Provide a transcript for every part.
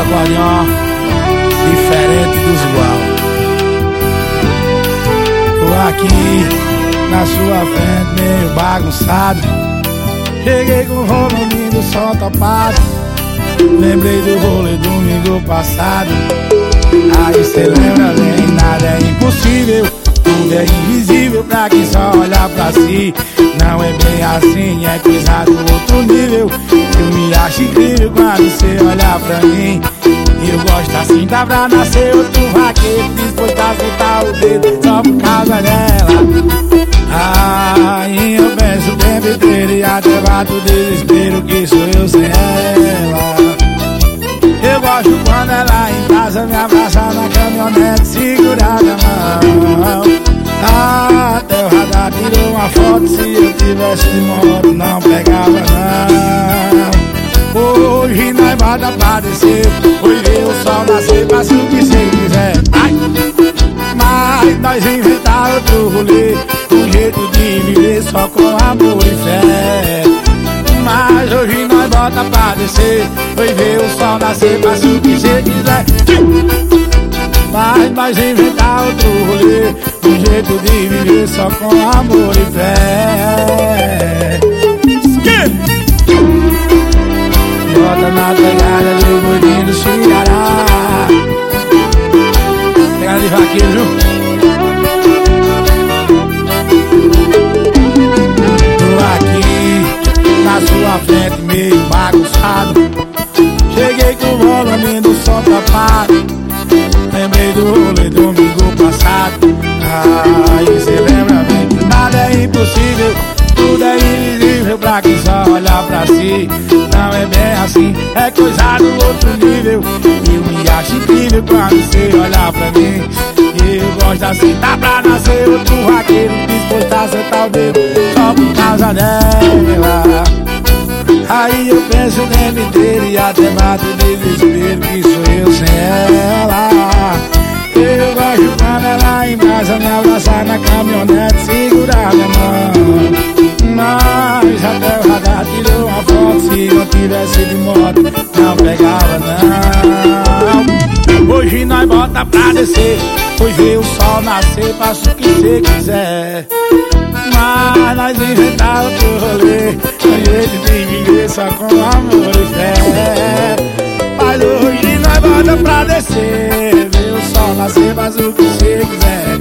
Rosa Guardião, diferente do usual. Tô aqui na sua frente, meio bagunçado. Cheguei com o rolo lindo, só topado. Lembrei do rolê domingo passado. Aí cê lembra bem, nada é impossível. Tudo é invisível pra quem só olha pra si. Não é bem assim, é coisa do outro nível acho incrível quando cê olha pra mim. Eu gosto assim, dá pra nascer outro vaqueiro Disposto a soltar o dedo só por causa dela. Aí eu penso o tempo inteiro e até bato o desespero Que sou eu sem ela. Eu gosto quando ela em casa me abraça na caminhonete Segurada a mão. Até o radar tirou uma foto Se eu tivesse de moto não pegava não Pra descer Hoje ver o sol nascer, faça o que cê quiser Ai. Mas nós inventar outro rolê. Um jeito de viver só com amor e fé. Mas hoje nós bota pra descer. Hoje ver o sol nascer, faça o que cê quiser Mas nós inventar outro rolê. Um jeito de viver só com amor e fé Vaqueiro, viu? Tô aqui na sua frente meio bagunçado. Cheguei com o volume do som tapado. Lembrei do rolê domingo passado. Aí cê lembra bem? Nada é impossível. Tudo é invisível pra quem só olha pra si. Não é bem assim. É coisa do outro nível. Eu me acho incrível quando cê pra mim Eu gosto assim Dá pra nascer outro vaqueiro Disposto a sentar o dedo Só por causa dela. Aí eu penso o tempo inteiro e até bota pra descer. Hoje vê o sol nascer, faça o que cê quiser. Mas nós inventava outro rolê. Um jeito de viver só com amor e fé. Mas hoje nós bota pra descer. Ver o sol nascer, faz o que você quiser.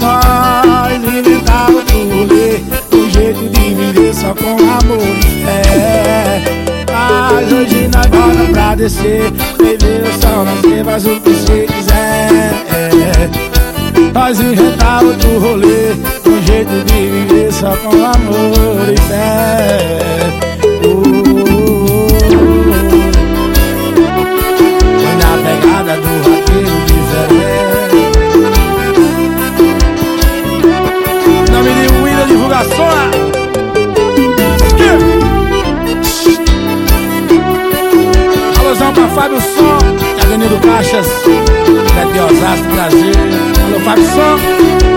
Nós inventava outro rolê. Um jeito de viver só com amor e fé. Mas hoje nós bota pra descer Ver o sol nascer, faz o que você quiser. Nós inventava outro rolê Um jeito de viver só com amor e fé. Fábio Som, Avenida Caixas, de Osasco, Brasil. Alô Fábio